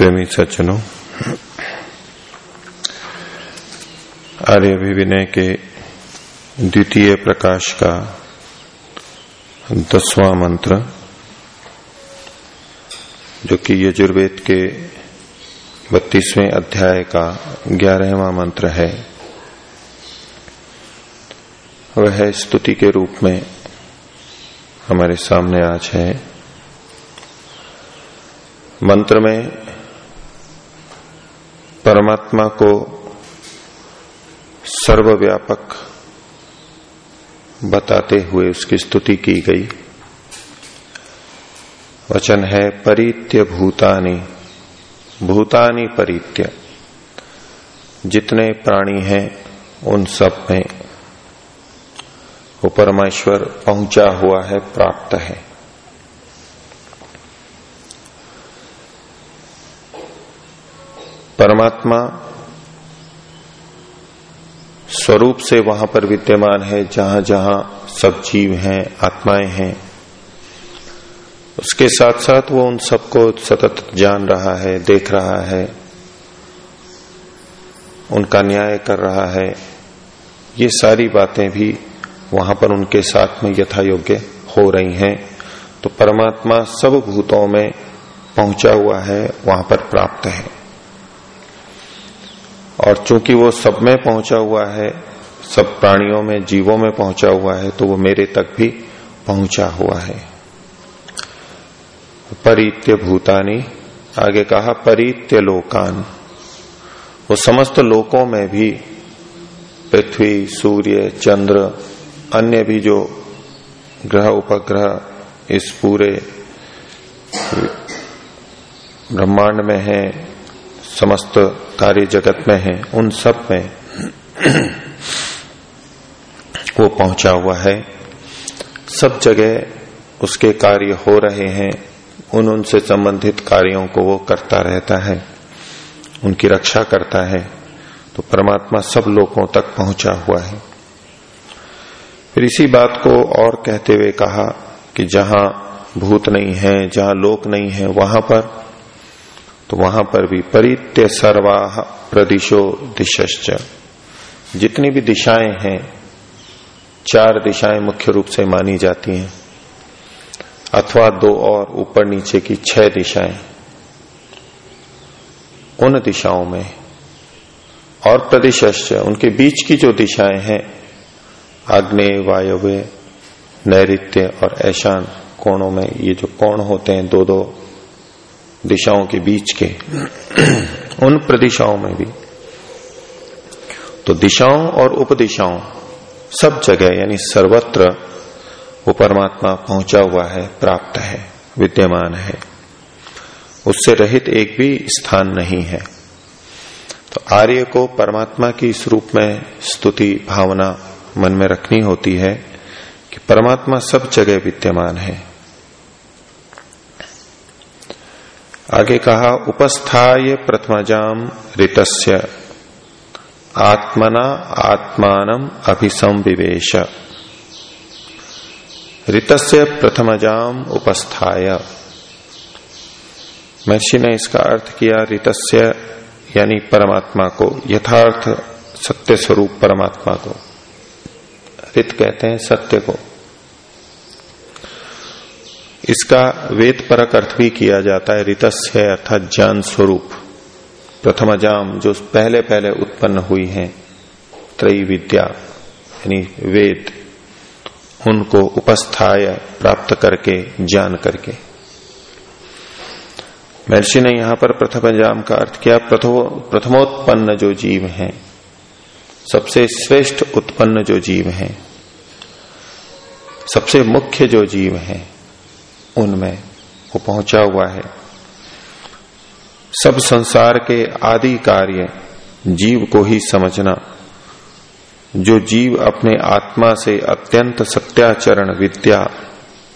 प्रेमी सज्जनों, आर्य विनय के द्वितीय प्रकाश का दसवां मंत्र, जो कि यजुर्वेद के बत्तीसवें अध्याय का ग्यारहवा मंत्र है, वह स्तुति के रूप में हमारे सामने आज है। मंत्र में परमात्मा को सर्वव्यापक बताते हुए उसकी स्तुति की गई। वचन है, परित्य भूतानि भूतानि परित्य। जितने प्राणी हैं, उन सब में वो परमेश्वर पहुँचा हुआ है, प्राप्त है। परमात्मा स्वरूप से वहाँ पर विद्यमान है, जहाँ जहाँ सब जीव हैं, आत्माएँ हैं। उसके साथ साथ वो उन सबको सतत जान रहा है, देख रहा है, उनका न्याय कर रहा है। ये सारी बातें भी वहाँ पर उनके साथ में यथा योग्य हो रही हैं। तो परमात्मा सब भूतों में पहुँचा हुआ है, वहाँ पर प्राप्त है। और चूँकि वो सब में पहुँचा हुआ है, सब प्राणियों में, जीवों में पहुँचा हुआ है तो वो मेरे तक भी पहुँचा हुआ है। परित्य भूतानी आगे कहा परित्य लोकान वो समस्त लोकों में भी, पृथ्वी, सूर्य, चंद्र, अन्य भी जो ग्रह, उपग्रह इस पूरे ब्रह्मांड में है, समस्त कार्य जगत में है, उन सब में वो पहुँचा हुआ है। सब जगह उसके कार्य हो रहे हैं, उन उनसे संबंधित कार्यों को वो करता रहता है, उनकी रक्षा करता है तो परमात्मा सब लोगों तक पहुँचा हुआ है। फिर इसी बात को और कहते हुए कहा कि जहाँ भूत नहीं है, जहाँ लोक नहीं है, वहाँ पर तो वहाँ पर भी परित्य सर्वाह प्रदिशो दिशश्च। जितनी भी दिशाएँ हैं, चार दिशाएँ मुख्य रूप से मानी जाती हैं, अथवा दो और ऊपर नीचे की छह दिशाएँ, उन दिशाओं में। और प्रदिशश्च, उनके बीच की जो दिशाएँ हैं आग्नेय वायव्य नैत्य और ऐशान कोणों में ये जो कोण होते हैं दो दो दिशाओं के बीच के, उन प्रदिशाओं में भी। तो दिशाओं और उपदिशाओं, सब जगह यानी सर्वत्र वो परमात्मा पहुँचा हुआ है, प्राप्त है, विद्यमान है। उससे रहित एक भी स्थान नहीं है। तो आर्य को परमात्मा की इस रूप में स्तुति, भावना मन में रखनी होती है कि परमात्मा सब जगह विद्यमान है। आगे कहा, उपस्थाय प्रथमजाम ऋतस्य। आत्मना आत्मान अभिसंविवेश। ऋतस्य प्रथमजाम उपस्थाय। महर्षि ने इसका अर्थ किया, ऋतस्य यानी परमात्मा को, यथार्थ सत्य स्वरूप परमात्मा को। रित कहते हैं सत्य को। इसका वेद परक अर्थ भी किया जाता है रितस्य अर्थात ज्ञान स्वरूप। प्रथम जाम जो पहले पहले उत्पन्न हुई हैं, त्रयी विद्या, यानी वेद, उनको उपस्थाय प्राप्त करके जान करके। महर्षि ने यहाँ पर प्रथम जाम का अर्थ किया प्रथमोत्पन्न जो जीव हैं, सबसे श्रेष्ठ उत्पन्न जो जीव हैं, सबसे मुख्य जो जीव हैं उनमें वो पहुँचा हुआ है। सब संसार के आदि कार्य जीव को ही समझना, जो जीव अपने आत्मा से अत्यंत सत्याचरण, विद्या,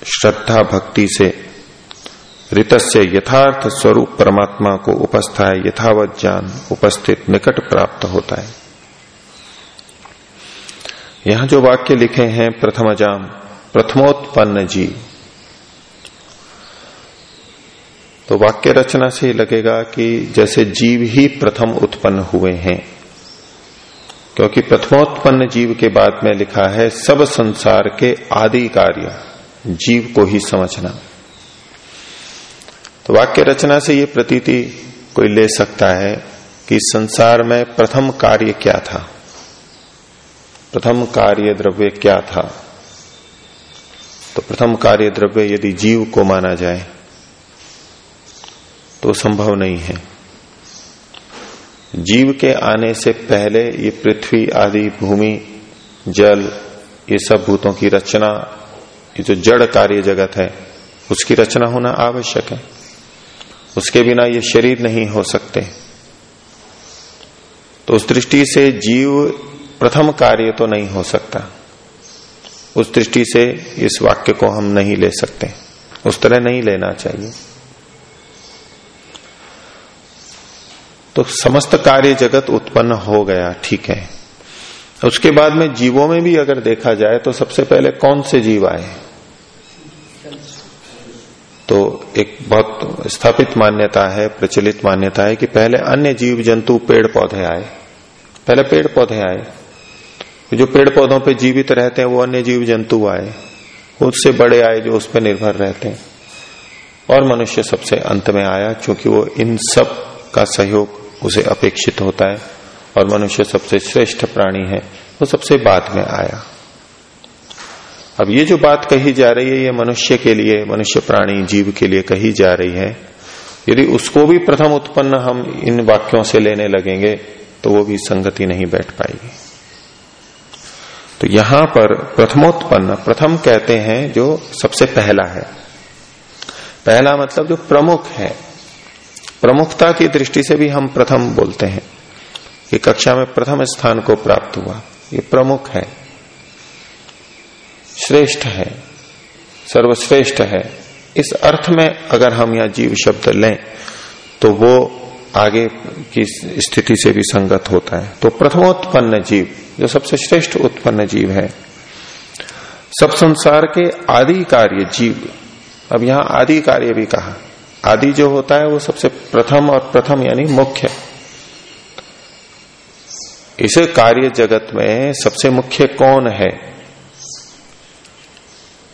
श्रद्धा, भक्ति से ऋत से यथार्थ स्वरूप परमात्मा को उपस्थाय, यथावत ज्ञान उपस्थित, निकट प्राप्त होता है। यहाँ जो वाक्य लिखे हैं, प्रथम जाम, प्रथमोत्पन्न जीव तो वाक्य रचना से लगेगा कि जैसे जीव ही प्रथम उत्पन्न हुए हैं, क्योंकि प्रथमोत्पन्न जीव के बाद में लिखा है, सब संसार के आदि कार्य, जीव को ही समझना। तो वाक्य रचना से ये प्रतीति कोई ले सकता है कि संसार में प्रथम कार्य क्या था? प्रथम कार्य द्रव्य क्या था? तो प्रथम कार्य द्रव्य यदि जीव को माना जाए तो संभव नहीं है। जीव के आने से पहले ये पृथ्वी, आदि, भूमि, जल, ये सब भूतों की रचना, ये जो जड़ कार्य जगत है, उसकी रचना होना आवश्यक है। उसके बिना ये शरीर नहीं हो सकते। तो उस दृष्टि से जीव प्रथम कार्य तो नहीं हो सकता। उस दृष्टि से इस वाक्य को हम नहीं ले सकते। उस तरह नहीं लेना चाहिए। तो समस्त कार्य जगत उत्पन्न हो गया, ठीक है। उसके बाद में जीवों में भी अगर देखा जाए तो सबसे पहले कौन से जीव आए? तो एक बहुत स्थापित मान्यता है, प्रचलित मान्यता है कि पहले अन्य जीव जंतु पेड़ पौधे आए। पहले पेड़ पौधे आए। जो पेड़ पौधों पे जीवित रहते हैं, वो अन्य जीव जंतु आए। उससे बड़े आए जो उस पर निर्भर रहते हैं। और मनुष्य सबसे अंत में आया, क्योंकि वो इन सब का सहयोग उसे अपेक्षित होता है और मनुष्य सबसे श्रेष्ठ प्राणी है, वो सबसे बाद में आया। अब ये जो बात कही जा रही है, ये मनुष्य के लिए, मनुष्य प्राणी जीव के लिए कही जा रही है। यदि उसको भी प्रथम उत्पन्न हम इन वाक्यों से लेने लगेंगे तो वो भी संगति नहीं बैठ पाएगी। तो यहाँ पर प्रथमोत्पन्न, प्रथम कहते हैं जो सबसे पहला है। पहला मतलब जो प्रमुख है। प्रमुखता की दृष्टि से भी हम प्रथम बोलते हैं कि कक्षा में प्रथम स्थान को प्राप्त हुआ। ये प्रमुख है। श्रेष्ठ है। सर्वश्रेष्ठ है। इस अर्थ में अगर हम यहाँ जीव शब्द लें तो वो आगे की स्थिति से भी संगत होता है। तो प्रथमोत्पन्न जीव, जो सबसे श्रेष्ठ उत्पन्न जीव है, सब संसार के आदि कार्य जीव। अब यहाँ आदि कार्य भी कहा। आदि जो होता है वो सबसे प्रथम और प्रथम यानी मुख्य। इस कार्य जगत में सबसे मुख्य कौन है?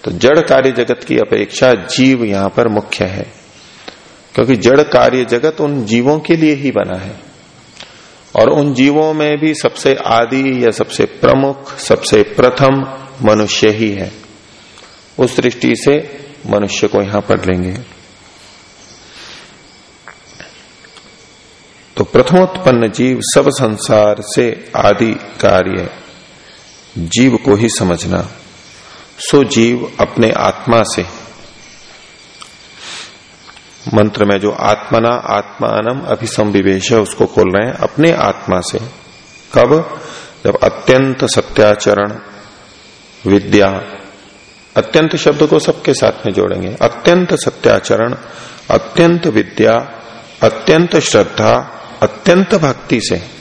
तो जड़ कार्य जगत की अपेक्षा जीव यहाँ पर मुख्य है, क्योंकि जड़ कार्य जगत उन जीवों के लिए ही बना है। और उन जीवों में भी सबसे आदि या सबसे प्रमुख, सबसे प्रथम मनुष्य ही है। उस दृष्टि से मनुष्य को यहाँ पर लेंगे। तो प्रथमोत्पन्न जीव सब संसार से आदि कार्य जीव को ही समझना। सो जीव अपने आत्मा से। मंत्र में जो आत्मना आत्मानम अभिसंविवेश है, उसको खोल रहे हैं, अपने आत्मा से। कब? जब अत्यंत सत्याचरण, विद्या, अत्यंत शब्द को सबके साथ में जोड़ेंगे। अत्यंत सत्याचरण, अत्यंत विद्या, अत्यंत श्रद्धा अत्यंत भक्ति से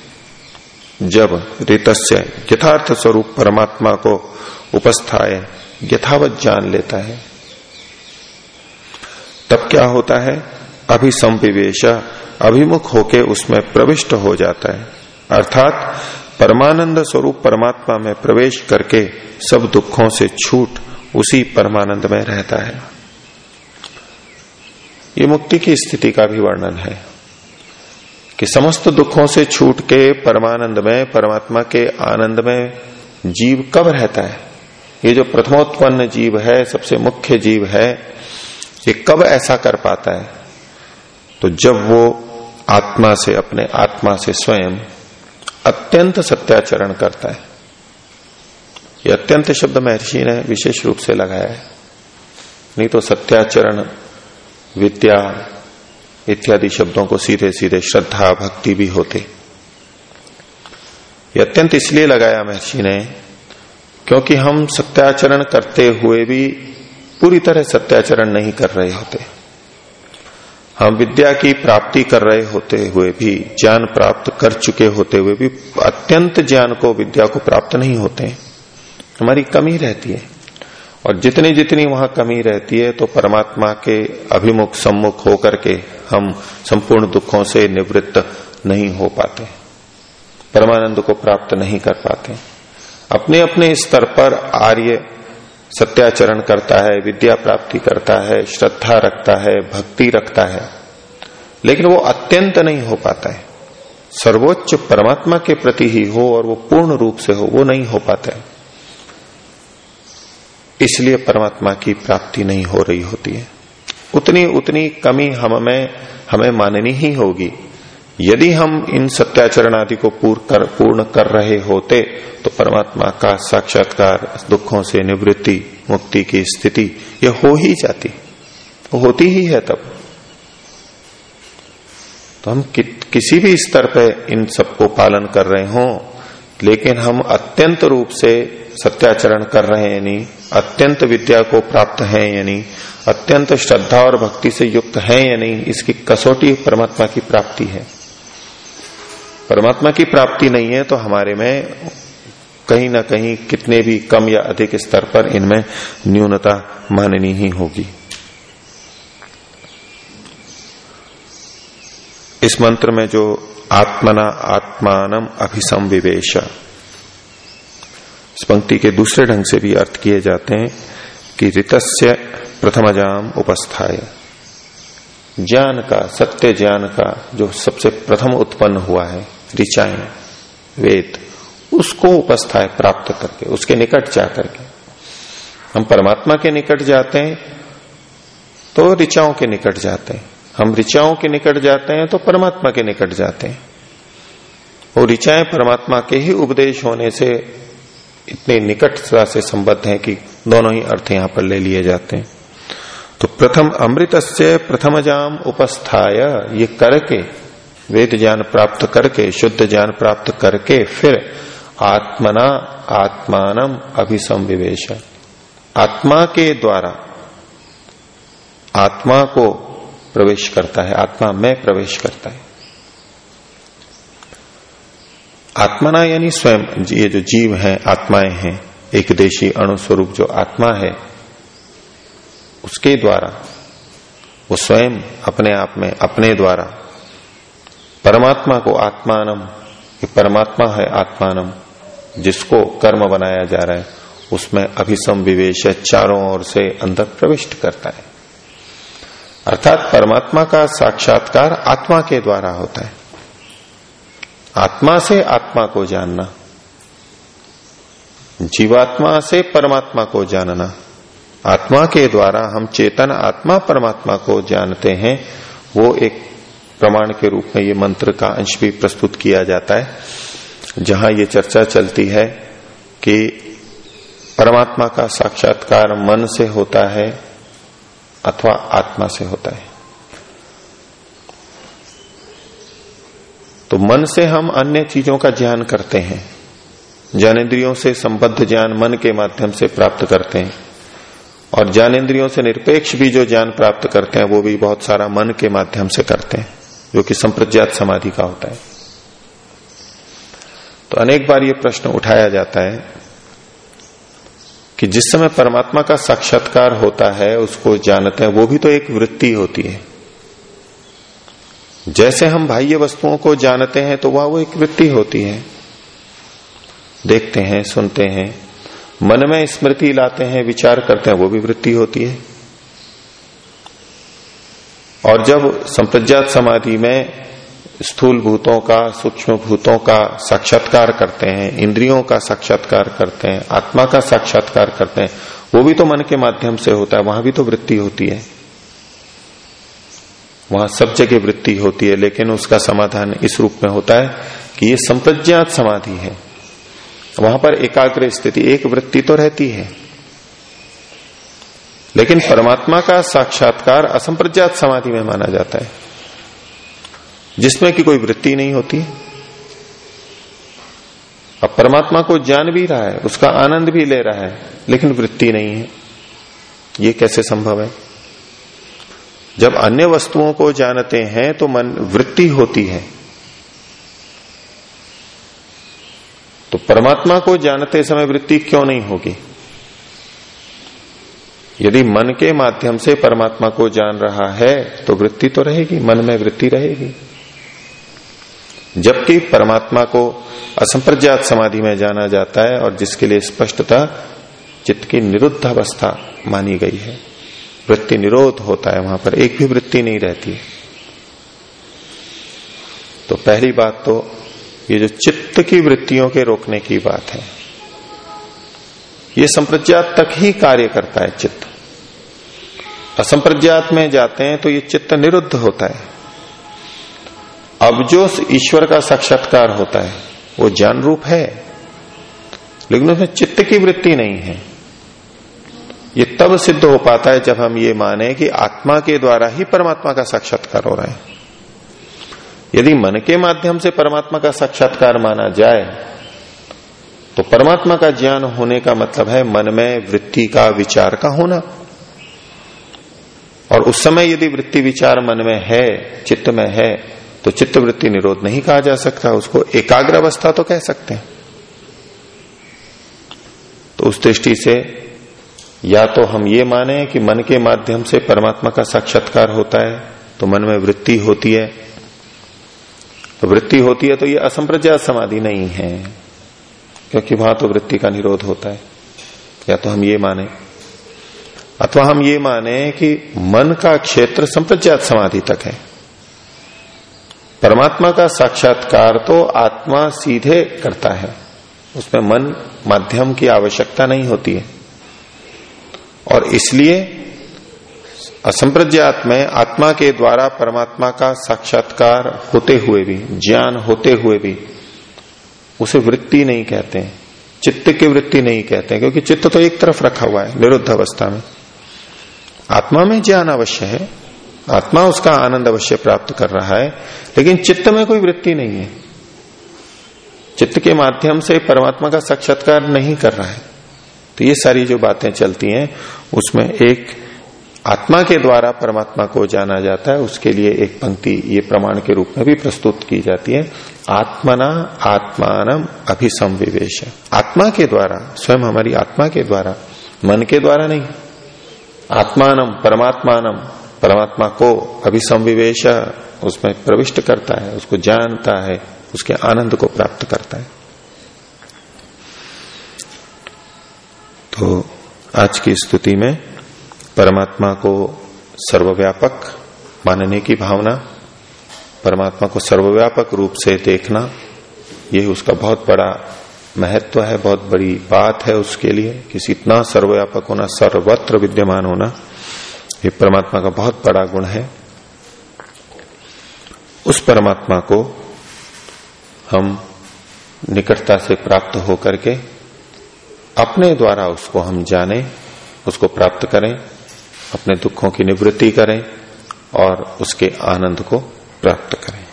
जब ऋतस्य यथार्थ स्वरूप परमात्मा को उपस्थाए यथावत जान लेता है, तब क्या होता है? अभिसंविवेश, अभिमुख होके उसमें प्रविष्ट हो जाता है। अर्थात परमानंद स्वरूप परमात्मा में प्रवेश करके सब दुखों से छूट उसी परमानंद में रहता है। ये मुक्ति की स्थिति का भी वर्णन है। कि समस्त दुखों से छूट के परमानंद में, परमात्मा के आनंद में जीव कब रहता है? ये जो प्रथमोत्पन्न जीव है, सबसे मुख्य जीव है, ये कब ऐसा कर पाता है? तो जब वो आत्मा से, अपने आत्मा से स्वयं अत्यंत सत्याचरण करता है। ये अत्यंत शब्द महर्षि ने विशेष रूप से लगाया है। नहीं तो सत्याचरण, विद्या इत्यादि शब्दों को सीधे सीधे श्रद्धा, भक्ति भी होते। ये अत्यंत इसलिए लगाया महर्षि ने, क्योंकि हम सत्याचरण करते हुए भी पूरी तरह सत्याचरण नहीं कर रहे होते। हम विद्या की प्राप्ति कर रहे होते हुए भी, ज्ञान प्राप्त कर चुके होते हुए भी अत्यंत ज्ञान को, विद्या को प्राप्त नहीं होते। हमारी कमी रहती है। और जितनी जितनी वहाँ कमी रहती है तो परमात्मा के अभिमुख सम्मुख होकर के हम संपूर्ण दुखों से निवृत्त नहीं हो पाते। परमानंद को प्राप्त नहीं कर पाते। अपने अपने स्तर पर आर्य सत्याचरण करता है, विद्या प्राप्ति करता है, श्रद्धा रखता है, भक्ति रखता है, लेकिन वो अत्यंत नहीं हो पाता है। सर्वोच्च परमात्मा के प्रति ही हो और वो पूर्ण रूप से हो, वो नहीं हो पाता है। इसलिए परमात्मा की प्राप्ति नहीं हो रही होती है। उतनी उतनी कमी हम में हमें माननी ही होगी। यदि हम इन सत्याचरण आदि को पूर्ण कर, पूर्ण कर रहे होते तो परमात्मा का साक्षात्कार दुखों से निवृत्ति मुक्ति की स्थिति यह हो ही जाती। होती ही है तब। तो हम कि, किसी भी स्तर पर इन सबको पालन कर रहे हो लेकिन हम अत्यंत रूप से सत्याचरण कर रहे हैं, यानी अत्यंत विद्या को प्राप्त है, यानी अत्यंत श्रद्धा और भक्ति से युक्त है या नहीं इसकी कसौटी परमात्मा की प्राप्ति है। परमात्मा की प्राप्ति नहीं है तो हमारे में कहीं ना कहीं कितने भी कम या अधिक स्तर पर इनमें न्यूनता माननी ही होगी। इस मंत्र में जो आत्मना आत्मान अभिसंविवेश। पंक्ति के दूसरे ढंग से भी अर्थ किए जाते हैं कि ऋतस्य प्रथमजाम उपस्थाय। ज्ञान का, सत्य ज्ञान का जो सबसे प्रथम उत्पन्न हुआ है, ऋचाएँ, वेद, उसको उपस्थाय प्राप्त करके, उसके निकट जा करके। हम परमात्मा के निकट जाते हैं तो ऋचाओं के निकट जाते हैं। हम ऋचाओं के निकट जाते हैं तो परमात्मा के निकट जाते हैं। वो ऋचाएँ परमात्मा के ही उपदेश होने से इतने निकटता से संबद्ध हैं कि दोनों ही अर्थ यहाँ पर ले लिए जाते हैं। तो प्रथम अमृत से प्रथम जाम उपस्थाय, ये करके, वेद ज्ञान प्राप्त करके, शुद्ध ज्ञान प्राप्त करके, फिर आत्मना आत्मान अभिसंविवेश। आत्मा के द्वारा, आत्मा को प्रवेश करता है, आत्मा में प्रवेश करता है। आत्मना यानी स्वयं, ये जो जीव है, आत्माएँ हैं, एक देशी अणुस्वरूप जो आत्मा है, उसके द्वारा, वो स्वयं अपने आप में, अपने द्वारा, परमात्मा को आत्मानम, ये परमात्मा है आत्मानम, जिसको कर्म बनाया जा रहा है, उसमें अभिसम विवेश चारों ओर से अंदर प्रविष्ट करता है। अर्थात परमात्मा का साक्षात्कार आत्मा के द्वारा होता है। आत्मा से आत्मा को जानना, जीवात्मा से परमात्मा को जानना, आत्मा के द्वारा हम चेतन आत्मा परमात्मा को जानते हैं, वो एक प्रमाण के रूप में ये मंत्र का अंश भी प्रस्तुत किया जाता है, जहाँ ये चर्चा चलती है कि परमात्मा का साक्षात्कार मन से होता है अथवा आत्मा से होता है। तो मन से हम अन्य चीज़ों का ज्ञान करते हैं। ज्ञानेन्द्रियों से संबद्ध ज्ञान मन के माध्यम से प्राप्त करते हैं। और ज्ञानेन्द्रियों से निरपेक्ष भी जो ज्ञान प्राप्त करते हैं, वो भी बहुत सारा मन के माध्यम से करते हैं, जो कि संप्रज्ञात समाधि का होता है। तो अनेक बार ये प्रश्न उठाया जाता है कि जिस समय परमात्मा का साक्षात्कार होता है, उसको जानते हैं, वो भी तो एक वृत्ति होती है। जैसे हम बाह्य वस्तुओं को जानते हैं तो वह वो एक वृत्ति होती है। देखते हैं, सुनते हैं, मन में स्मृति लाते हैं, विचार करते हैं, वो भी वृत्ति होती है। और जब संप्रज्ञात समाधि में स्थूल भूतों का सूक्ष्म भूतों का साक्षात्कार करते हैं, इंद्रियों का साक्षात्कार करते हैं, आत्मा का साक्षात्कार करते हैं, वो भी तो मन के माध्यम से होता है, वहाँ भी तो वृत्ति होती है। वहाँ सब जगह वृत्ति होती है, लेकिन उसका समाधान इस रूप में होता है कि ये संप्रज्ञात समाधि है। वहाँ पर एकाग्र स्थिति, एक वृत्ति तो रहती है। लेकिन परमात्मा का साक्षात्कार असंप्रज्ञात समाधि में माना जाता है। जिसमें कि कोई वृत्ति नहीं होती। अब परमात्मा को जान भी रहा है, उसका आनंद भी ले रहा है, लेकिन वृत्ति नहीं है। ये कैसे संभव है? जब अन्य वस्तुओं को जानते हैं तो मन वृत्ति होती है। तो परमात्मा को जानते समय वृत्ति क्यों नहीं होगी? यदि मन के माध्यम से परमात्मा को जान रहा है तो वृत्ति तो रहेगी, मन में वृत्ति रहेगी। जबकि परमात्मा को असंप्रज्ञात समाधि में जाना जाता है और जिसके लिए स्पष्टता चित्त की निरुद्ध अवस्था मानी गई है। वृत्ति निरोध होता है, वहाँ पर एक भी वृत्ति नहीं रहती है। तो पहली बात तो ये जो चित्त की वृत्तियों के रोकने की बात है, ये संप्रज्ञात तक ही कार्य करता है चित्त। असंप्रज्ञात में जाते हैं तो ये चित्त निरुद्ध होता है। अब जो ईश्वर का साक्षात्कार होता है, वो ज्ञान रूप है। लेकिन उसमें चित्त की वृत्ति नहीं है। ये तब सिद्ध हो पाता है जब हम ये माने कि आत्मा के द्वारा ही परमात्मा का साक्षात्कार हो रहा है। यदि मन के माध्यम से परमात्मा का साक्षात्कार माना जाए तो परमात्मा का ज्ञान होने का मतलब है मन में वृत्ति का विचार का होना। और उस समय यदि वृत्ति विचार मन में है, चित्त में है तो चित्त वृत्ति निरोध नहीं कहा जा सकता, उसको एकाग्र अवस्था तो कह सकते हैं। तो उस दृष्टि से या तो हम ये माने कि मन के माध्यम से परमात्मा का साक्षात्कार होता है तो मन में वृत्ति होती है। तो वृत्ति होती है तो ये असंप्रज्ञात समाधि नहीं है, क्योंकि वहाँ तो वृत्ति का निरोध होता है। या तो हम ये माने, अथवा हम ये माने कि मन का क्षेत्र संप्रज्ञात समाधि तक है। परमात्मा का साक्षात्कार तो आत्मा सीधे करता है। उसमें मन माध्यम की आवश्यकता नहीं होती है। और इसलिए असंप्रज्ञात में आत्मा के द्वारा परमात्मा का साक्षात्कार होते हुए भी, ज्ञान होते हुए भी, उसे वृत्ति नहीं कहते हैं। चित्त की वृत्ति नहीं कहते हैं, क्योंकि चित्त तो एक तरफ़ रखा हुआ है, निरुद्ध अवस्था में। आत्मा में ज्ञान अवश्य है आत्मा उसका आनंद अवश्य प्राप्त कर रहा है, लेकिन चित्त में कोई वृत्ति नहीं है। चित्त के माध्यम से परमात्मा का साक्षात्कार नहीं कर रहा है। तो ये सारी जो बातें चलती हैं, उसमें एक आत्मा के द्वारा परमात्मा को जाना जाता है, उसके लिए एक पंक्ति ये प्रमाण के रूप में भी प्रस्तुत की जाती है, आत्मना आत्मान अभिसंविवेश आत्मा के द्वारा, स्वयं हमारी आत्मा के द्वारा, मन के द्वारा नहीं। आत्मानम, परमात्मानम परमात्मा को अभिसंविवेश उसमें प्रविष्ट करता है, उसको जानता है, उसके आनंद को प्राप्त करता है। तो आज की स्तुति में परमात्मा को सर्वव्यापक मानने की भावना, परमात्मा को सर्वव्यापक रूप से देखना, यही उसका बहुत बड़ा महत्व है, बहुत बड़ी बात है उसके लिए किसी इतना सर्वव्यापक होना, सर्वत्र विद्यमान होना ये परमात्मा का बहुत बड़ा गुण है। उस परमात्मा को हम निकटता से प्राप्त होकर के अपने द्वारा उसको हम जाने उसको प्राप्त करें अपने दुखों की निवृत्ति करें और उसके आनंद को प्राप्त करें।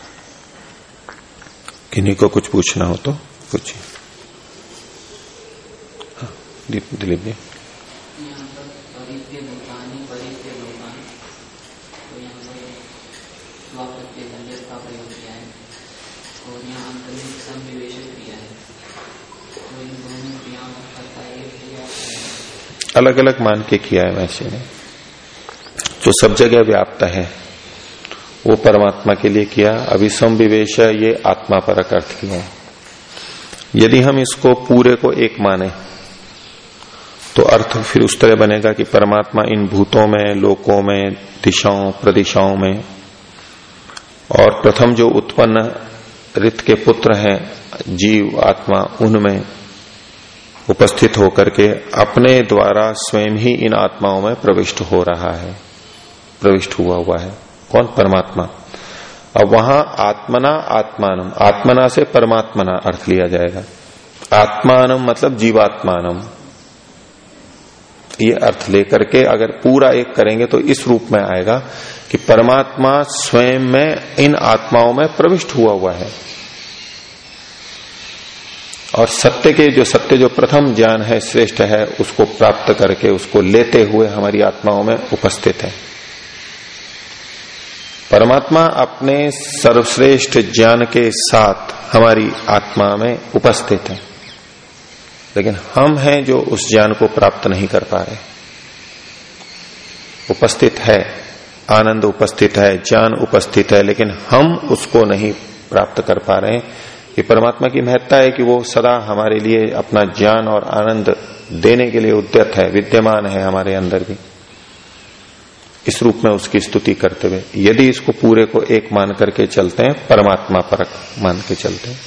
किन्हीं को कुछ पूछना हो तो पूछिए। हाँ, दिलीप जी। अलग अलग मान के किया है वैसे। ने जो सब जगह व्याप्त है, वो परमात्मा के लिए किया। अभिसम विवेश ये आत्मा पर अर्थ किया यदि हम इसको पूरे को एक माने तो अर्थ फिर उस तरह बनेगा कि परमात्मा इन भूतों में, लोकों में, दिशाओं, प्रदिशाओं में। और प्रथम जो उत्पन्न रित के पुत्र हैं, जीव, आत्मा, उनमें उपस्थित होकर के अपने द्वारा स्वयं ही इन आत्माओं में प्रविष्ट हो रहा है। प्रविष्ट हुआ हुआ है। कौन? परमात्मा। अब वहाँ आत्मना आत्मानम। आत्मना से परमात्मना अर्थ लिया जाएगा। आत्मानम मतलब जीवात्मानम। ये अर्थ लेकर के अगर पूरा एक करेंगे तो इस रूप में आएगा कि परमात्मा स्वयं में इन आत्माओं में प्रविष्ट हुआ हुआ है। और सत्य के जो सत्य जो प्रथम ज्ञान है, श्रेष्ठ है, उसको प्राप्त करके, उसको लेते हुए हमारी आत्माओं में उपस्थित है। परमात्मा अपने सर्वश्रेष्ठ ज्ञान के साथ हमारी आत्मा में उपस्थित है। लेकिन हम हैं जो उस ज्ञान को प्राप्त नहीं कर पा रहे। उपस्थित है, आनंद उपस्थित है, ज्ञान उपस्थित है, लेकिन हम उसको नहीं प्राप्त कर पा रहे। हैं ये परमात्मा की महत्ता है कि वो सदा हमारे लिए अपना ज्ञान और आनंद देने के लिए उद्यत है, विद्यमान है हमारे अंदर भी। इस रूप में उसकी स्तुति करते हुए, यदि इसको पूरे को एक मान करके चलते हैं, परमात्मा परक मान के चलते हैं।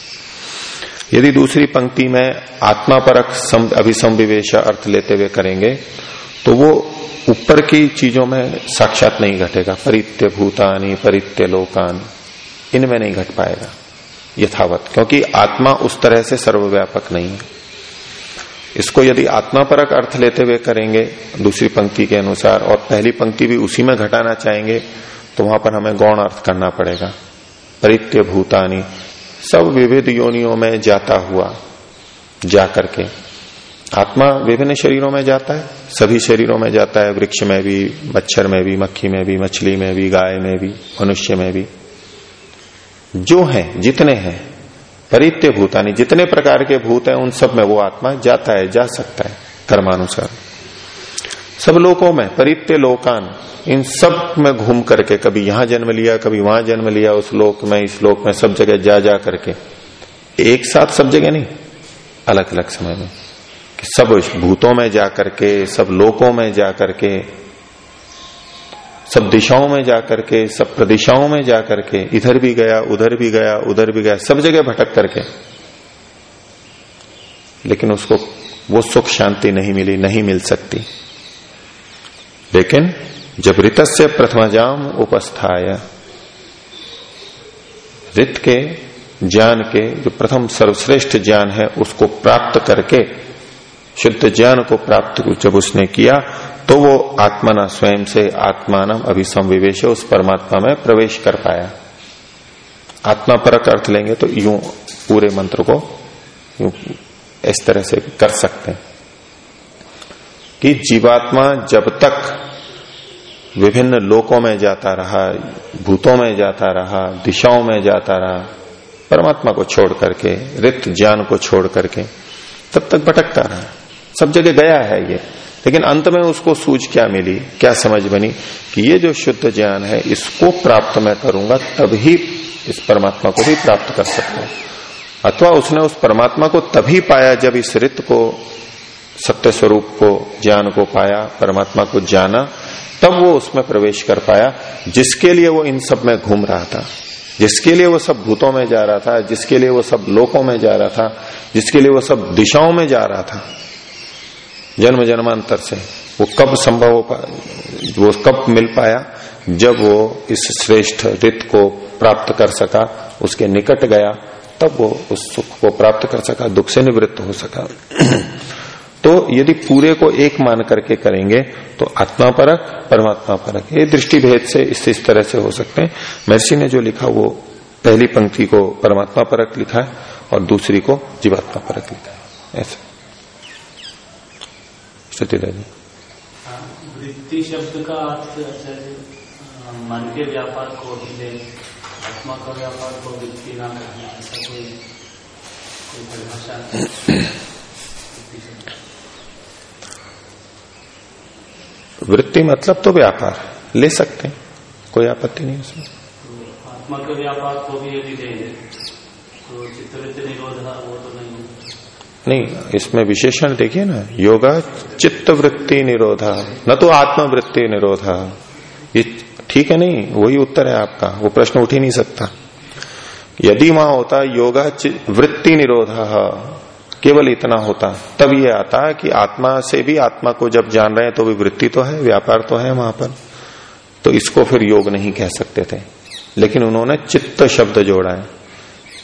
यदि दूसरी पंक्ति में आत्मा परक अभिसंविवेश अर्थ लेते हुए करेंगे तो वो ऊपर की चीज़ों में साक्षात नहीं घटेगा। परित्य भूतानी परित्य लोकान इनमें नहीं घट पाएगा। यथावत, क्योंकि आत्मा उस तरह से सर्वव्यापक नहीं है। इसको यदि आत्मा परक अर्थ लेते हुए करेंगे, दूसरी पंक्ति के अनुसार, और पहली पंक्ति भी उसी में घटाना चाहेंगे तो वहाँ पर हमें गौण अर्थ करना पड़ेगा। परित्य भूतानी सब विविध योनियों में जाता हुआ, जा करके। आत्मा विभिन्न शरीरों में जाता है, सभी शरीरों में जाता है, वृक्ष में भी, मच्छर में भी, मक्खी में भी, मछली में भी, गाय में भी, मनुष्य में भी। जो है, जितने हैं, परित्य भूतानी जितने प्रकार के भूत हैं, उन सब में वो आत्मा जाता है, जा सकता है, कर्मानुसार। सब लोकों में, परित्य लोकान, इन सब में घूम करके, कभी यहाँ जन्म लिया, कभी वहाँ जन्म लिया, उस लोक में, इस लोक में सब जगह जा जा करके। एक साथ सब जगह नहीं अलग अलग समय में। कि सब भूतों में जा करके, सब लोकों में जा करके सब दिशाओं में जाकर के, सब प्रदिशाओं में जाकर के, इधर भी गया, उधर भी गया, उधर भी गया, सब जगह भटक करके। लेकिन उसको वो सुख शांति नहीं मिली, नहीं मिल सकती। लेकिन जब ऋत से प्रथमाजाम उपस्थाय रित के ज्ञान के जो प्रथम सर्वश्रेष्ठ ज्ञान है, उसको प्राप्त करके शुद्ध ज्ञान को प्राप्त जब उसने किया तो वो आत्मना स्वयं से आत्मान अभिसंविवेश उस परमात्मा में प्रवेश कर पाया। आत्मा परक अर्थ लेंगे तो यूँ पूरे मंत्र को यूँ इस तरह से कर सकते हैं। कि जीवात्मा जब तक विभिन्न लोकों में जाता रहा, भूतों में जाता रहा, दिशाओं में जाता रहा, परमात्मा को छोड़ करके रित ज्ञान को छोड़ करके, तब तक भटकता रहा। सब जगह गया है ये। लेकिन अंत में उसको सूझ क्या मिली? क्या समझ बनी कि ये जो शुद्ध ज्ञान है, इसको प्राप्त मैं करूँगा, तभी इस परमात्मा को भी प्राप्त कर सकता हूँ अथवा उसने उस परमात्मा को तभी पाया जब इस रित को, सत्य स्वरूप को, ज्ञान को पाया, परमात्मा को जाना, तब वो उसमें प्रवेश कर पाया, जिसके लिए वो इन सब में घूम रहा था। जिसके लिए वो सब भूतों में जा रहा था, जिसके लिए वो सब लोकों में जा रहा था, जिसके लिए वो सब दिशाओं में जा रहा था। जन्म जन्मांतर से। वो कब संभव हो पाया वो कब मिल पाया? जब वो इस श्रेष्ठ रित को प्राप्त कर सका उसके निकट गया तब वो उस सुख को प्राप्त कर सका दुख से निवृत्त हो सका। तो यदि पूरे को एक मान करके करेंगे तो आत्मा परक परमात्मा परक। ये दृष्टि भेद से इस, इस तरह से हो सकते हैं। महर्षि ने जो लिखा वो पहली पंक्ति को परमात्मा परक लिखा है और दूसरी को जीवात्मा परक लिखा है। ऐसा। सत्यता जी वृत्ति शब्द का अर्थ मन के व्यापार को ही ले आत्मा का व्यापार को वृत्ति ना करना ऐसा कोई कोई परिभाषा वृत्ति मतलब तो व्यापार ले सकते हैं कोई आपत्ति नहीं उसमें। तो आत्मा के व्यापार को भी यदि देंगे तो चित्तवृत्ति निरोध वो तो नहीं नहीं, इसमें विशेषण देखिए ना, योगा चित्त वृत्ति निरोधा, न तो आत्मवृत्ति निरोधा। ये ठीक है नहीं? वही उत्तर है आपका, वो प्रश्न उठ ही नहीं सकता। यदि वहाँ होता योगा वृत्ति निरोध, केवल इतना होता, तब ये आता कि आत्मा से भी आत्मा को जब जान रहे हैं तो भी वृत्ति तो है, व्यापार तो है वहाँ पर। तो इसको फिर योग नहीं कह सकते थे। लेकिन उन्होंने चित्त शब्द जोड़ा है।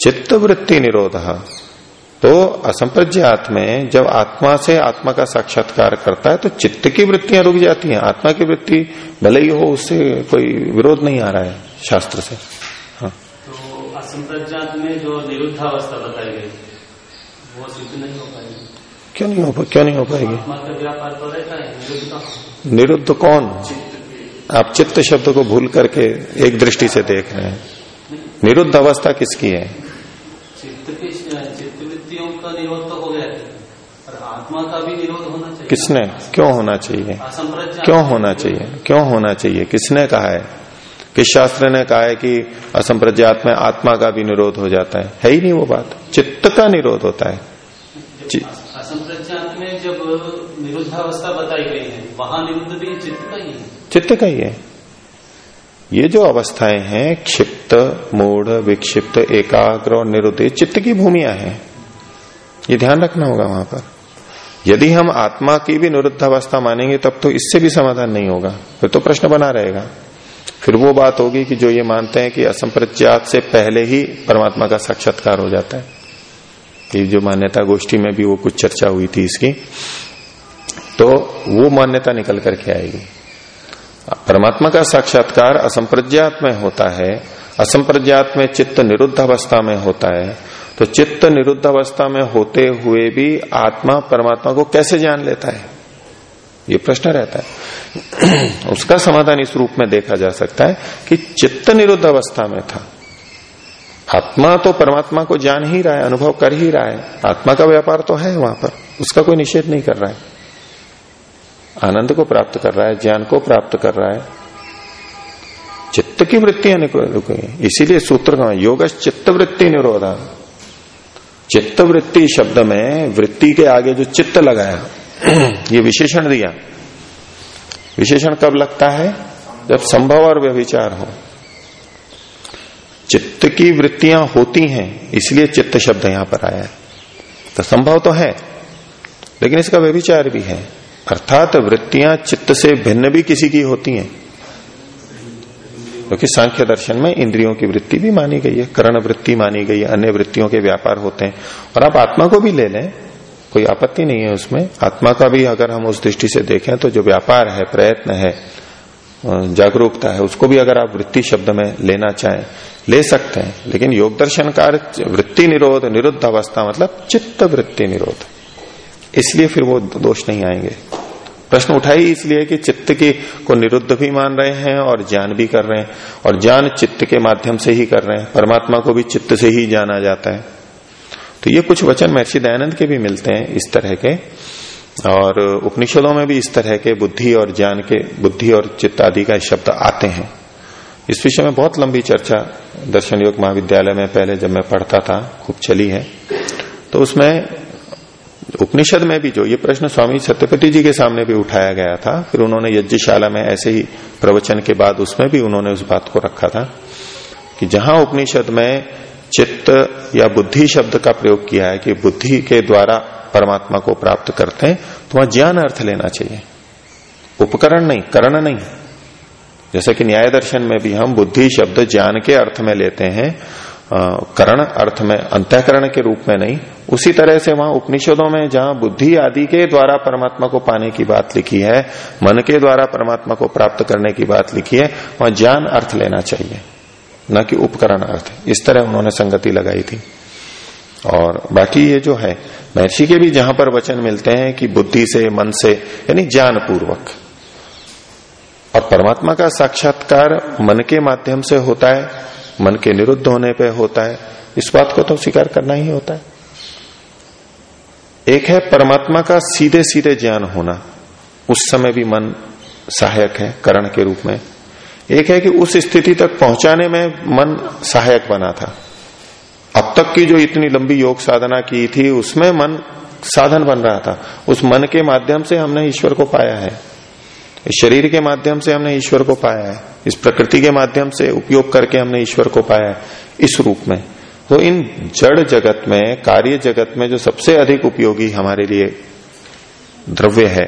चित्त वृत्ति निरोध तो असंप्रज्ञात में जब आत्मा से आत्मा का साक्षात्कार करता है तो चित्त की वृत्तियाँ रुक जाती हैं। आत्मा की वृत्ति भले ही हो उससे कोई विरोध नहीं आ रहा है शास्त्र से। हाँ। तो असंप्रज्ञात में जो निरुद्धावस्था बताई गई वो सिद्ध नहीं हो पाएगी? क्यों नहीं हो पा क्यों नहीं हो पाएगी? तो निरुद्ध कौन? आप चित्त शब्द को भूल करके एक दृष्टि से देख रहे हैं। निरुद्ध अवस्था किसकी है निरोध तो हो गया और आत्मा का भी निरोध होना चाहिए किसने? क्यों होना चाहिए? क्यों होना चाहिए? क्यों होना चाहिए? किसने कहा है? किस शास्त्र ने कहा है कि असंप्रज्ञात में आत्मा का भी निरोध हो जाता है? है ही नहीं वो बात। चित्त का निरोध होता है। असंप्रज्ञात में जब निरुद्धावस्था बताई गई है वहाँ निरुद्ध भी चित्त का ही है। चित्त का ही है। ये जो अवस्थाएँ हैं क्षिप्त मूढ़ विक्षिप्त एकाग्र और निरुद्ध चित्त की भूमिया है। ये ध्यान रखना होगा वहाँ पर। यदि हम आत्मा की भी निरुद्धावस्था मानेंगे, तब तो इससे भी समाधान नहीं होगा। फिर तो प्रश्न बना रहेगा। फिर वो बात होगी कि जो ये मानते हैं कि असंप्रज्ञात से पहले ही परमात्मा का साक्षात्कार हो जाता है। ये जो मान्यता गोष्ठी में भी वो कुछ चर्चा हुई थी इसकी तो वो मान्यता निकल करके आएगी। परमात्मा का साक्षात्कार असंप्रज्ञात में होता है, असंप्रज्ञात में चित्त निरुद्ध अवस्था में होता है तो चित्त निरुद्ध अवस्था में होते हुए भी आत्मा परमात्मा को कैसे जान लेता है? ये प्रश्न रहता है। उसका समाधान इस रूप में देखा जा सकता है कि चित्त निरुद्ध अवस्था में था। आत्मा तो परमात्मा को जान ही रहा है, अनुभव कर ही रहा है। आत्मा का व्यापार तो है वहाँ पर, उसका कोई निषेध नहीं कर रहा है। आनंद को प्राप्त कर रहा है, ज्ञान को प्राप्त कर रहा है। चित्त की वृत्तियाँ निकल इसीलिए सूत्र का योग चित्त वृत्ति निरोधा चित्त वृत्ति शब्द में वृत्ति के आगे जो चित्त लगाया, ये विशेषण दिया। विशेषण कब लगता है? जब संभव और व्यविचार हो। चित्त की वृत्तियाँ होती हैं, इसलिए चित्त शब्द यहाँ पर आया है। तो संभव तो है, लेकिन इसका व्यविचार भी है। अर्थात वृत्तियाँ चित्त से भिन्न भी किसी की होती हैं। क्योंकि सांख्य दर्शन में इंद्रियों की वृत्ति भी मानी गई है, करण वृत्ति मानी गई है, अन्य वृत्तियों के व्यापार होते हैं। और आप आत्मा को भी ले लें, कोई आपत्ति नहीं है उसमें। आत्मा का भी अगर हम उस दृष्टि से देखें तो जो व्यापार है, प्रयत्न है जागरूकता है, उसको भी अगर आप वृत्ति शब्द में लेना चाहें, ले सकते हैं। लेकिन योग दर्शनकार वृत्ति निरोध, निरुद्ध अवस्था मतलब चित्त वृत्ति निरोध। इसलिए फिर वो दोष नहीं आएँगे। प्रश्न उठाई इसलिए कि चित्त की को निरुद्ध भी मान रहे हैं और ज्ञान भी कर रहे हैं। और ज्ञान चित्त के माध्यम से ही कर रहे हैं। परमात्मा को भी चित्त से ही जाना जाता है। तो ये कुछ वचन महर्षि दयानंद के भी मिलते हैं इस तरह के। और उपनिषदों में भी इस तरह के बुद्धि और ज्ञान के, बुद्धि और चित्त आदि का शब्द आते हैं। इस विषय में बहुत लंबी चर्चा दर्शन योग महाविद्यालय में पहले जब मैं पढ़ता था, खूब चली है। तो उसमें उपनिषद में भी जो ये प्रश्न स्वामी सत्यपति जी के सामने भी उठाया गया था, फिर उन्होंने यज्ञशाला में ऐसे ही प्रवचन के बाद उसमें भी उन्होंने उस बात को रखा था कि जहाँ उपनिषद में चित्त या बुद्धि शब्द का प्रयोग किया है कि बुद्धि के द्वारा परमात्मा को प्राप्त करते हैं तो वहाँ ज्ञान अर्थ लेना चाहिए। उपकरण नहीं, करण नहीं। जैसे कि न्याय दर्शन में भी हम बुद्धि शब्द ज्ञान के अर्थ में लेते हैं करण अर्थ में, अंतकरण के रूप में नहीं उसी तरह से वहाँ उपनिषदों में जहाँ बुद्धि आदि के द्वारा परमात्मा को पाने की बात लिखी है, मन के द्वारा परमात्मा को प्राप्त करने की बात लिखी है, वहाँ ज्ञान अर्थ लेना चाहिए। न कि उपकरण अर्थ। इस तरह उन्होंने संगति लगाई थी। और बाकी ये जो है, महर्षि के भी जहाँ पर वचन मिलते हैं कि बुद्धि से, मन से, यानी ज्ञान पूर्वक और परमात्मा का साक्षात्कार मन के माध्यम से होता है, मन के निरुद्ध होने पे होता है। इस बात को तो स्वीकार करना ही होता है। एक है परमात्मा का सीधे सीधे ज्ञान होना। उस समय भी मन सहायक है, करण के रूप में। एक है कि उस स्थिति तक पहुँचाने में मन सहायक बना था। अब तक की जो इतनी लंबी योग साधना की थी, उसमें मन साधन बन रहा था। उस मन के माध्यम से हमने ईश्वर को पाया है। इस शरीर के माध्यम से हमने ईश्वर को पाया है। इस प्रकृति के माध्यम से उपयोग करके हमने ईश्वर को पाया है। इस रूप में। तो इन जड़ जगत में, कार्य जगत में जो सबसे अधिक उपयोगी हमारे लिए द्रव्य है,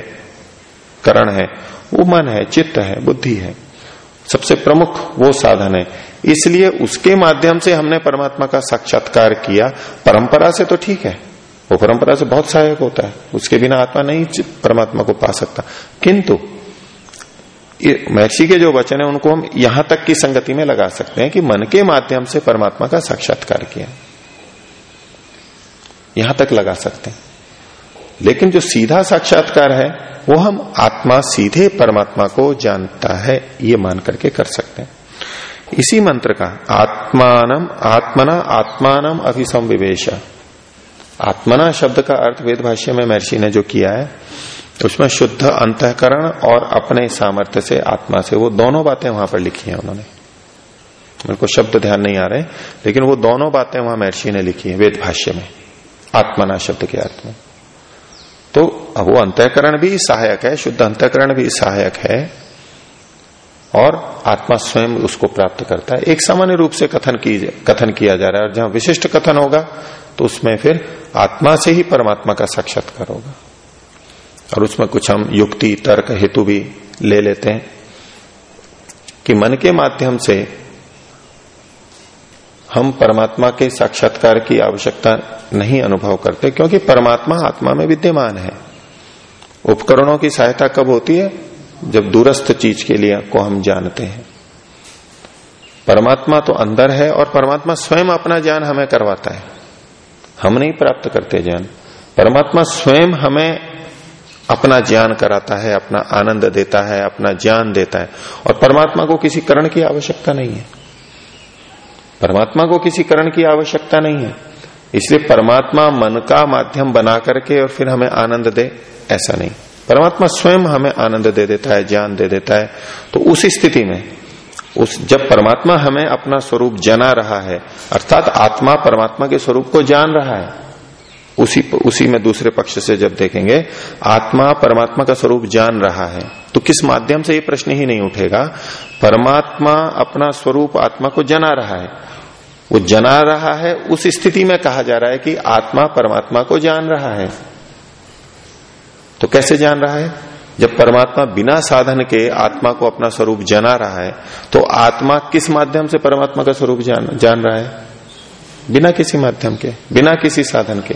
करण है, वो मन है, चित्त है, बुद्धि है, सबसे प्रमुख वो साधन है। इसलिए उसके माध्यम से हमने परमात्मा का साक्षात्कार किया। परंपरा से तो ठीक है, वो परंपरा से बहुत सहायक होता है। उसके बिना आत्मा नहीं परमात्मा को पा सकता। किंतु महर्षि के जो वचन है, उनको हम यहाँ तक की संगति में लगा सकते हैं कि मन के माध्यम से परमात्मा का साक्षात्कार किया यहाँ तक लगा सकते हैं। लेकिन जो सीधा साक्षात्कार है, वो हम आत्मा सीधे परमात्मा को जानता है, ये मान करके कर सकते हैं। इसी मंत्र का आत्मान आत्मना, आत्मानम अभिसंविवेश। आत्मना शब्द का अर्थ वेद भाष्य में महर्षि ने जो किया है उसमें शुद्ध अंतकरण और अपने सामर्थ्य से आत्मा से, वो दोनों बातें वहाँ पर लिखी हैं उन्होंने। मेरे को शब्द ध्यान नहीं आ रहे, लेकिन वो दोनों बातें वहाँ महर्षि ने लिखी है, वेद भाष्य में, आत्मना शब्द के अर्थ में। तो वो अंतकरण भी सहायक है, शुद्ध अंतकरण भी सहायक है, और आत्मा स्वयं उसको प्राप्त करता है। एक सामान्य रूप से कथन की, कथन किया जा रहा है, और जहाँ विशिष्ट कथन होगा तो उसमें फिर आत्मा से ही परमात्मा का साक्षात्कार होगा। और उसमें कुछ हम युक्ति, तर्क, हेतु भी ले लेते हैं कि मन के माध्यम से हम परमात्मा के साक्षात्कार की आवश्यकता नहीं अनुभव करते, क्योंकि परमात्मा आत्मा में विद्यमान है। उपकरणों की सहायता कब होती है? जब दूरस्थ चीज़ के लिए को हम जानते हैं। परमात्मा तो अंदर है और परमात्मा स्वयं अपना ज्ञान हमें करवाता है। हम नहीं प्राप्त करते ज्ञान। परमात्मा स्वयं हमें अपना ज्ञान कराता है, अपना आनंद देता है, अपना ज्ञान देता है। और परमात्मा को किसी करण की आवश्यकता नहीं है। परमात्मा को किसी करण की आवश्यकता नहीं है। इसलिए परमात्मा मन का माध्यम बना करके और फिर हमें आनंद दे, ऐसा नहीं। परमात्मा स्वयं हमें आनंद दे देता है, ज्ञान दे देता है। तो उस स्थिति में, उस, जब परमात्मा हमें अपना स्वरूप जना रहा है, अर्थात आत्मा परमात्मा के स्वरूप को जान रहा है उसी उसी में दूसरे पक्ष से जब देखेंगे, आत्मा परमात्मा का स्वरूप जान रहा है तो किस माध्यम से ये प्रश्न ही नहीं उठेगा? परमात्मा अपना स्वरूप आत्मा को जना रहा है। वो जना रहा है, उस स्थिति में कहा जा रहा है कि आत्मा परमात्मा को जान रहा है। तो कैसे जान रहा है? जब परमात्मा बिना साधन के आत्मा को अपना स्वरूप जना रहा है तो आत्मा किस माध्यम से परमात्मा का स्वरूप जान जान रहा है? बिना किसी माध्यम के, बिना किसी साधन के।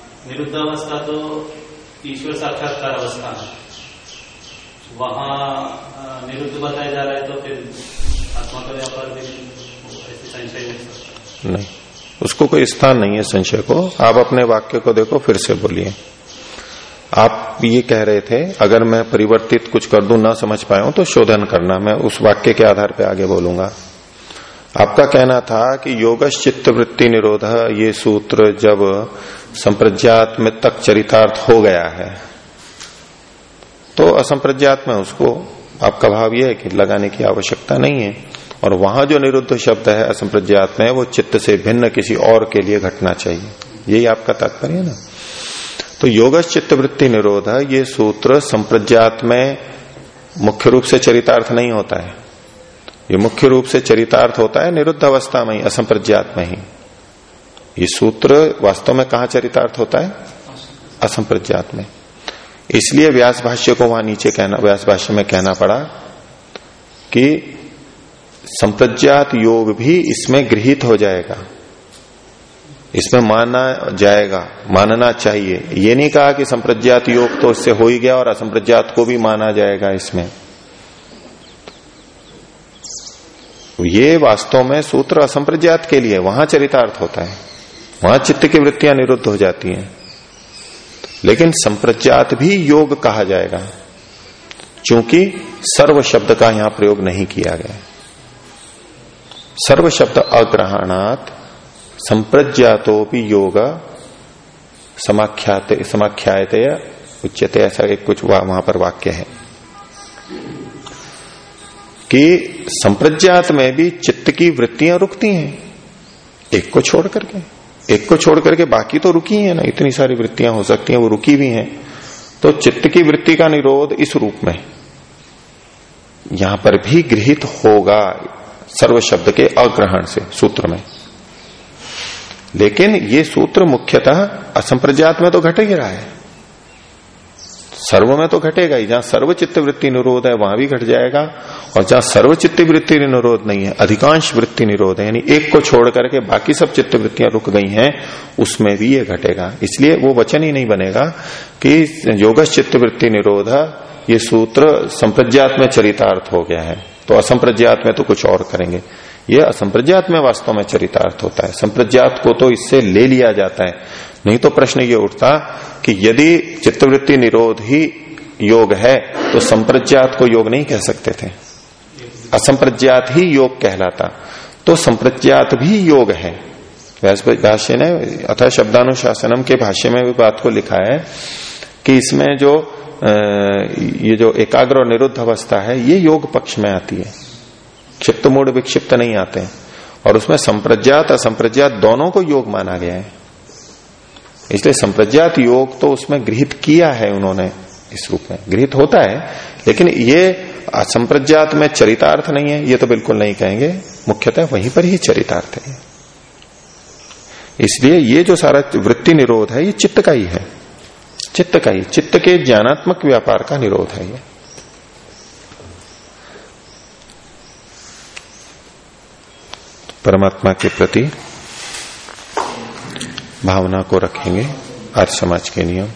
निरुद्धावस्था तो ईश्वर साक्षात्कार अवस्था है। वहाँ निरुद्ध बताया जा रहा है तो फिर आत्मा का व्यापार संशय नहीं उसको कोई स्थान नहीं है संशय को। आप अपने वाक्य को देखो, फिर से बोलिए। आप ये कह रहे थे, अगर मैं परिवर्तित कुछ कर दू, ना समझ पाया हूँ तो शोधन करना। मैं उस वाक्य के आधार पर आगे बोलूँगा। आपका कहना था कि योगश चित्त वृत्ति निरोध, ये सूत्र जब संप्रज्ञात में तक चरितार्थ हो गया है तो असंप्रज्ञात में उसको, आपका भाव यह है कि लगाने की आवश्यकता नहीं है। और वहाँ जो निरुद्ध शब्द है, असंप्रज्ञात में, वो चित्त से भिन्न किसी और के लिए घटना चाहिए। यही आपका तात्पर्य है ना? तो योग चित्त वृत्ति निरोध, ये सूत्र संप्रज्ञात में मुख्य रूप से चरितार्थ नहीं होता है। ये मुख्य रूप से चरितार्थ होता है, निरुद्ध अवस्था में ही, असंप्रज्ञात में ही। ये सूत्र वास्तव में कहा चरितार्थ होता है? असंप्रज्ञात में। इसलिए व्यास भाष्य को वहाँ नीचे कहना, व्यास भाष्य में कहना पड़ा कि संप्रज्ञात योग भी इसमें गृहित हो जाएगा। इसमें माना जाएगा, मानना चाहिए। ये नहीं कहा कि संप्रज्ञात योग तो इससे हो ही गया और असंप्रज्ञात को भी माना जाएगा इसमें। तो ये वास्तव में सूत्र असंप्रज्ञात के लिए, वहाँ चरितार्थ होता है। वहाँ चित्त की वृत्तियाँ निरुद्ध हो जाती हैं। लेकिन संप्रज्ञात भी योग कहा जाएगा, क्योंकि सर्व शब्द का यहाँ प्रयोग नहीं किया गया। सर्व शब्द अग्रहणात संप्रज्ञातो भी योग समाख्यात समाख्यात उच्चते ऐसा एक कुछ वहाँ पर वाक्य है। कि संप्रज्ञात में भी चित्त की वृत्तियाँ रुकती हैं। एक को छोड़ करके, एक को छोड़ करके बाकी तो रुकी है ना, इतनी सारी वृत्तियाँ हो सकती हैं, वो रुकी भी हैं। तो चित्त की वृत्ति का निरोध इस रूप में। यहाँ पर भी गृहित होगा सर्व शब्द के अग्रहण से, सूत्र में। लेकिन ये सूत्र मुख्यतः असंप्रज्ञात में तो घट ही रहा है। सर्व में तो घटेगा ही, जहाँ सर्वचित्त वृत्ति निरोध है, वहाँ भी घट जाएगा। और जहाँ सर्वचित्त वृत्ति निरोध नहीं है, अधिकांश वृत्ति निरोध है, यानी एक को छोड़ करके बाकी सब चित्त वृत्तियाँ रुक गई हैं, उसमें भी ये घटेगा। इसलिए वो वचन ही नहीं बनेगा कि योगश चित्त वृत्ति निरोध, ये सूत्र संप्रज्ञात में चरितार्थ हो गया है। तो असंप्रज्ञात में तो कुछ और करेंगे। ये असंप्रज्ञात में वास्तव में चरितार्थ होता है। संप्रज्ञात को तो इससे ले लिया जाता है। नहीं तो प्रश्न ये उठता कि यदि चित्तवृत्ति निरोध ही योग है तो संप्रज्ञात को योग नहीं कह सकते थे। असंप्रज्ञात ही योग कहलाता। तो संप्रज्ञात भी योग है। भाष्य ने अथा शब्दानुशासनम के भाष्य में भी बात को लिखा है कि इसमें जो ये जो एकाग्र और निरुद्ध अवस्था है, ये योग पक्ष में आती है। क्षिप्त मूड विक्षिप्त नहीं आते। हैं और उसमें संप्रज्ञात, असंप्रज्ञात दोनों को योग माना गया है। इसलिए संप्रज्ञात योग तो उसमें गृहित किया है उन्होंने, इस रूप में। गृहित होता है, लेकिन ये असंप्रज्ञात में चरितार्थ नहीं है, ये तो बिल्कुल नहीं कहेंगे। मुख्यतः वहीं पर ही चरितार्थ है। इसलिए ये जो सारा वृत्ति निरोध है, ये चित्त का ही है। चित्त का ही, चित्त के ज्ञानात्मक व्यापार का निरोध है ये। परमात्मा के प्रति भावना को रखेंगे आज समाज के नियम।